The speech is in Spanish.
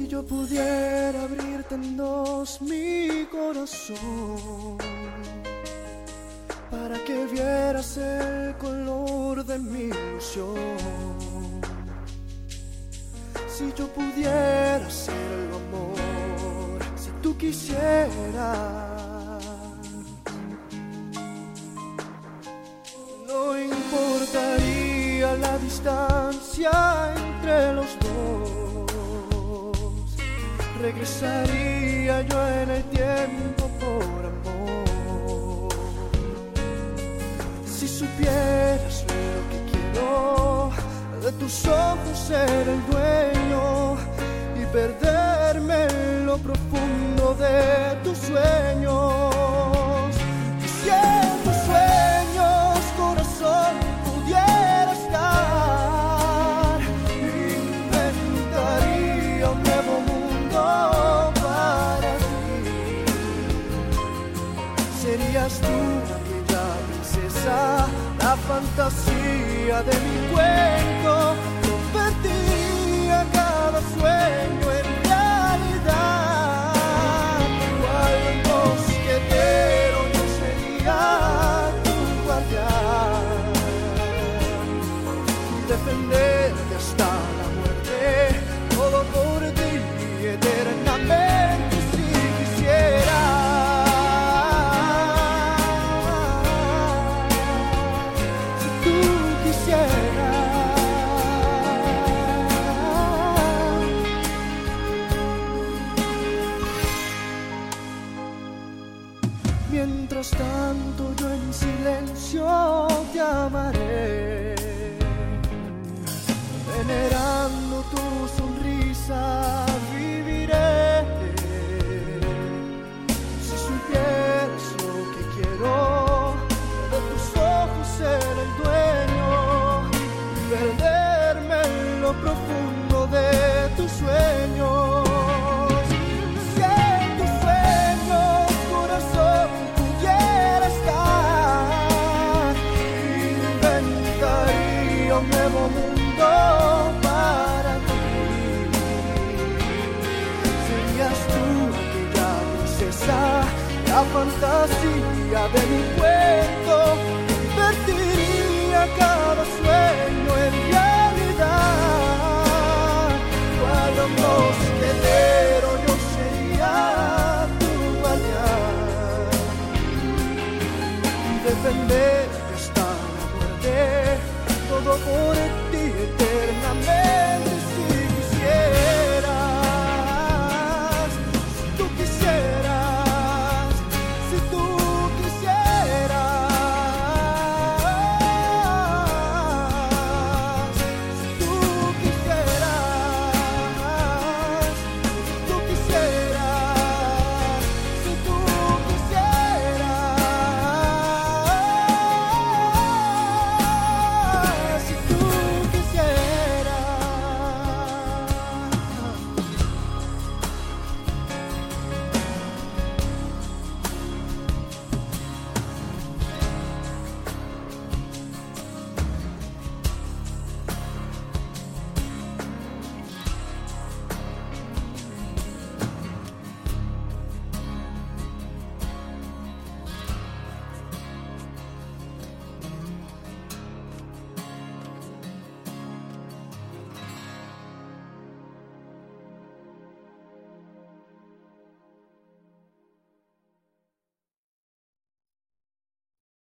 Si yo pudiera abrirte en dos mi corazón para que vieras el color de mi ilusión. Si yo pudiera ser el amor, si tú quisieras. No importaría la distancia entre los dos. Regresaría yo en el tiempo por amor. Si supieras lo que quiero, de tus ojos ser el dueño y perderme en lo profundo de tus sueños. Serías tú aquella princesa, la fantasía de mi cuento. Mientras tanto yo en silencio te amaré, fantasía de mi cuento, convertiría cada sueño en realidad. Cual un mosquetero yo sería tu aliado, defender.